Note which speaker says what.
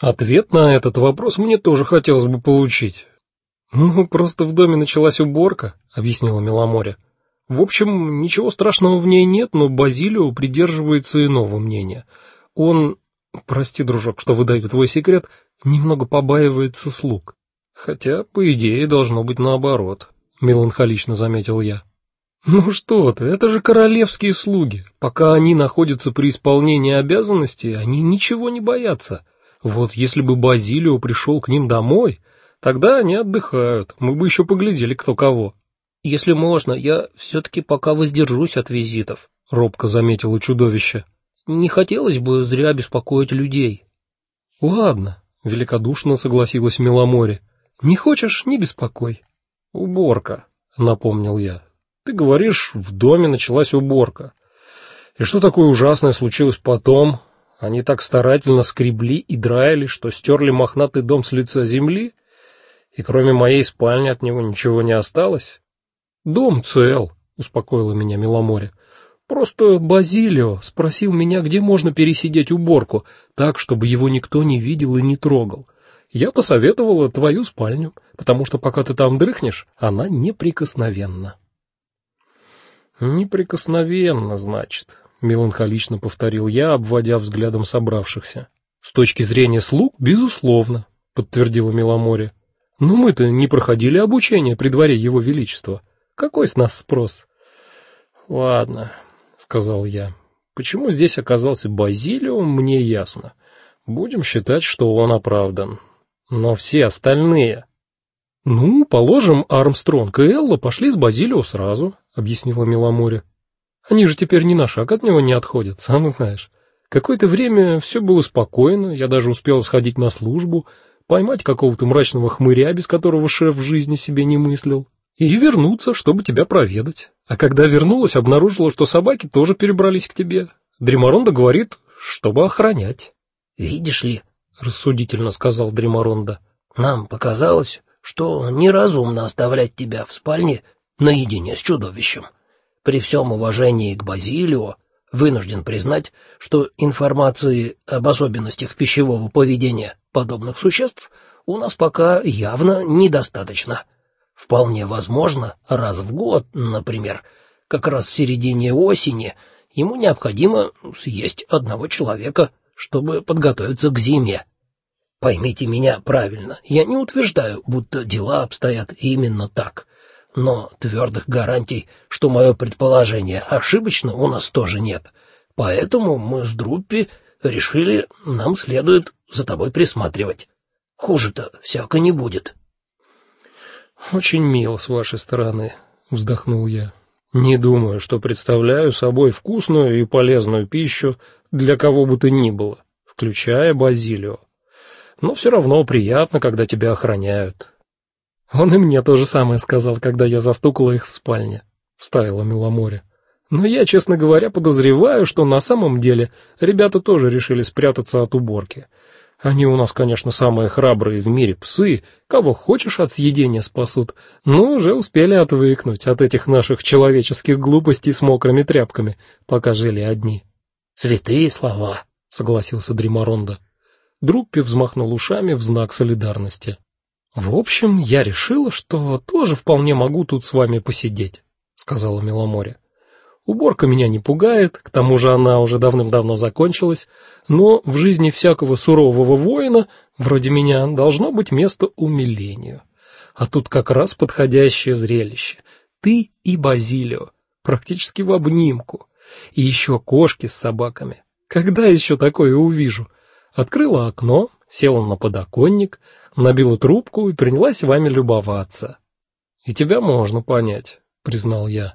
Speaker 1: Ответ на этот вопрос мне тоже хотелось бы получить. Ну, просто в доме началась уборка, объяснила Миломоре. В общем, ничего страшного в ней нет, но Базилио придерживается иного мнения. Он, прости, дружок, что выдаю твой секрет, немного побаивается слуг. Хотя, по идее, должно быть наоборот, меланхолично заметил я. Ну что ты, это же королевские слуги. Пока они находятся при исполнении обязанностей, они ничего не боятся. Вот если бы Базилио пришел к ним домой, тогда они отдыхают. Мы бы еще поглядели кто кого.
Speaker 2: Если можно, я все таки пока воздержусь от визитов, робко заметило чудовище. Не хотелось бы зря беспокоить людей.
Speaker 1: Ладно, великодушно согласилась Миломоре. Не хочешь, не беспокой. Уборка, напомнил я. Ты говоришь, в доме началась уборка. И что такое ужасное случилось потом? Они так старательно скребли и драили, что стерли мохнатый дом с лица земли, и кроме моей спальни от него ничего не осталось. Дом цел, успокоила меня Миломоре. Просто Базилио спросил меня, где можно пересидеть уборку, так чтобы его никто не видел и не трогал. Я посоветовала твою спальню, потому что пока ты там дрыхнешь, она неприкосновенна. Неприкосновенно, значит, меланхолично повторил я, обводя взглядом собравшихся. С точки зрения слуг, безусловно, подтвердила Миломоре. Но мы-то не проходили обучение при дворе его величества. Какой с нас спрос? Ладно, сказал я. Почему здесь оказался Базилио, мне ясно. Будем считать, что он оправдан. Но все остальные ну, положим, Армстронг и Элла пошли с Базилио сразу, объяснила Миломоре. Они же теперь ни на шаг от него не отходят, сам знаешь. Какое-то время все было спокойно, я даже успел сходить на службу, поймать какого-то мрачного хмыря, без которого шеф в жизни себе не мыслил, и вернуться, чтобы тебя проведать. А когда вернулась, обнаружила, что собаки тоже перебрались к тебе. Дримаронда говорит, чтобы охранять.
Speaker 2: Видишь ли, рассудительно сказал Дримаронда. Нам показалось, что неразумно оставлять тебя в спальне наедине с чудовищем. При всем уважении к Базилио, вынужден признать, что информации об особенностях пищевого поведения подобных существ у нас пока явно недостаточно. Вполне возможно, раз в год, например, как раз в середине осени, ему необходимо съесть одного человека, чтобы подготовиться к зиме. Поймите меня правильно, я не утверждаю, будто дела обстоят именно так, но твердых гарантий, что мое предположение ошибочно, у нас тоже нет. Поэтому мы с Друппи решили, нам следует за тобой присматривать. Хуже-то всяко не будет.
Speaker 1: Очень мило с вашей стороны, вздохнул я. Не думаю, что представляю собой вкусную и полезную пищу для кого бы то ни было, включая Базилио но все равно приятно, когда тебя охраняют. Он и мне то же самое сказал, когда я застукала их в спальне, вставила Миломоре. Но я, честно говоря, подозреваю, что на самом деле ребята тоже решили спрятаться от уборки. Они у нас, конечно, самые храбрые в мире псы, кого хочешь от съедения спасут, но уже успели отвыкнуть от этих наших человеческих глупостей с мокрыми тряпками, пока жили одни.
Speaker 2: Святые слова, согласился Дримаронда.
Speaker 1: Друппи взмахнул ушами в знак солидарности. В общем, я решила, что тоже вполне могу тут с вами посидеть, сказала Миломоре. Уборка меня не пугает, к тому же она уже давным-давно закончилась, но в жизни всякого сурового воина, вроде меня, должно быть место умилению. А тут как раз подходящее зрелище. Ты и Базилио, практически в обнимку, и еще кошки с собаками. Когда еще такое увижу? открыла окно, села на подоконник, набила трубку и принялась вами любоваться. И тебя можно понять, признал я.